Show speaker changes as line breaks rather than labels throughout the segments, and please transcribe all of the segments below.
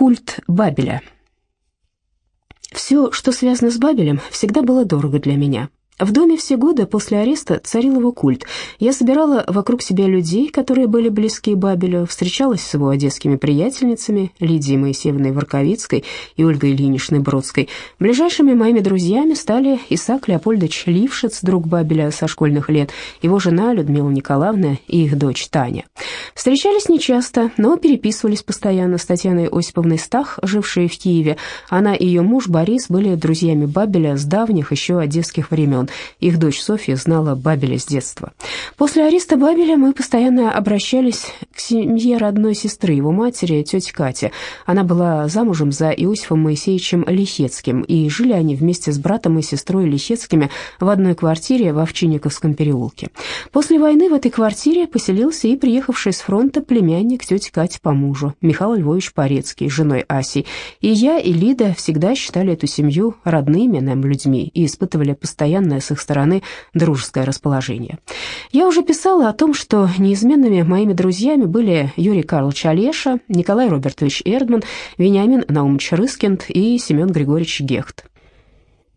Культ Бабеля. Все, что связано с Бабелем, всегда было дорого для меня. В доме все годы после ареста царил его культ. Я собирала вокруг себя людей, которые были близки Бабелю, встречалась с его одесскими приятельницами Лидией Моисеевной Варковицкой и Ольгой Ильиничной Бродской. Ближайшими моими друзьями стали Исаак Леопольдович Лившиц, друг Бабеля со школьных лет, его жена Людмила Николаевна и их дочь Таня. Встречались нечасто, но переписывались постоянно с Татьяной Осиповной Стах, жившей в Киеве. Она и ее муж Борис были друзьями Бабеля с давних еще одесских времен. Их дочь Софья знала Бабеля с детства. После ареста Бабеля мы постоянно обращались к семье родной сестры, его матери, тети Кати. Она была замужем за Иосифом Моисеевичем Лихецким, и жили они вместе с братом и сестрой Лихецкими в одной квартире в Овчинниковском переулке. После войны в этой квартире поселился и приехавший с фронта племянник тети Кати по мужу, Михаил Львович Порецкий, женой Асей. И я, и Лида всегда считали эту семью родными нам людьми и испытывали постоянное с их стороны дружеское расположение. Я уже писала о том, что неизменными моими друзьями были Юрий Карлович Олеша, Николай Робертович Эрдман, Вениамин Наумович Рыскинд и Семен Григорьевич Гехт.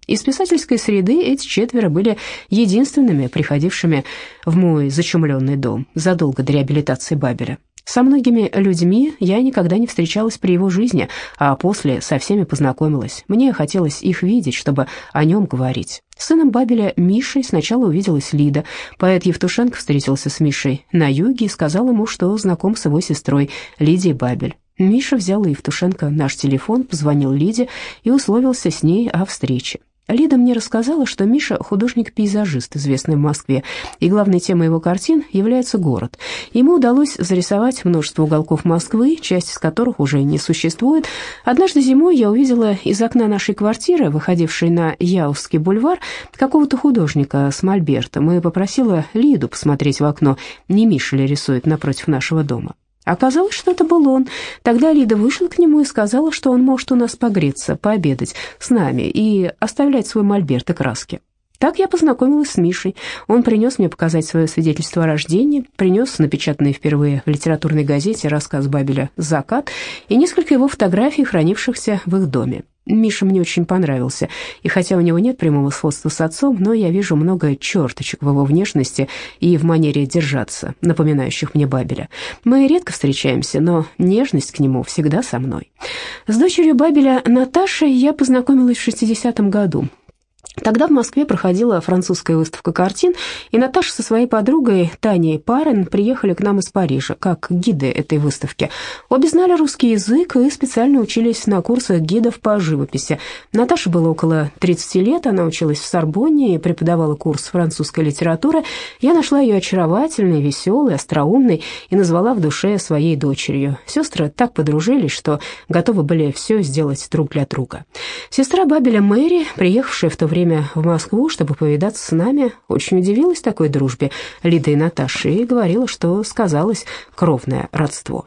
Из писательской среды эти четверо были единственными приходившими в мой зачумленный дом задолго до реабилитации Бабеля. Со многими людьми я никогда не встречалась при его жизни, а после со всеми познакомилась. Мне хотелось их видеть, чтобы о нем говорить. Сыном Бабеля Мишей сначала увиделась Лида. Поэт Евтушенко встретился с Мишей на юге и сказал ему, что знаком с его сестрой Лидией Бабель. Миша взял Евтушенко наш телефон, позвонил Лиде и условился с ней о встрече. Лида мне рассказала, что Миша художник-пейзажист, известный в Москве, и главной темой его картин является город. Ему удалось зарисовать множество уголков Москвы, часть из которых уже не существует. Однажды зимой я увидела из окна нашей квартиры, выходившей на Яузский бульвар, какого-то художника с мольбертом и попросила Лиду посмотреть в окно, не Миша ли рисует напротив нашего дома. Оказалось, что это был он. Тогда Лида вышла к нему и сказала, что он может у нас погреться, пообедать с нами и оставлять свой мольберт и краски. Так я познакомилась с Мишей. Он принес мне показать свое свидетельство о рождении, принес напечатанный впервые в литературной газете рассказ Бабеля «Закат» и несколько его фотографий, хранившихся в их доме. Миша мне очень понравился, и хотя у него нет прямого сходства с отцом, но я вижу много черточек в его внешности и в манере держаться, напоминающих мне Бабеля. Мы редко встречаемся, но нежность к нему всегда со мной. С дочерью Бабеля Наташей я познакомилась в 60-м году. Тогда в Москве проходила французская выставка картин, и Наташа со своей подругой Таней Парен приехали к нам из Парижа, как гиды этой выставки. Обе знали русский язык и специально учились на курсах гидов по живописи. Наташе было около 30 лет, она училась в Сорбонне и преподавала курс французской литературы. Я нашла ее очаровательной, веселой, остроумной и назвала в душе своей дочерью. Сестры так подружились, что готовы были все сделать друг для друга. Сестра Бабеля Мэри, приехавшая в то время время в Москву, чтобы повидаться с нами, очень удивилась такой дружбе Лиды и Наташи и говорила, что сказалось кровное родство.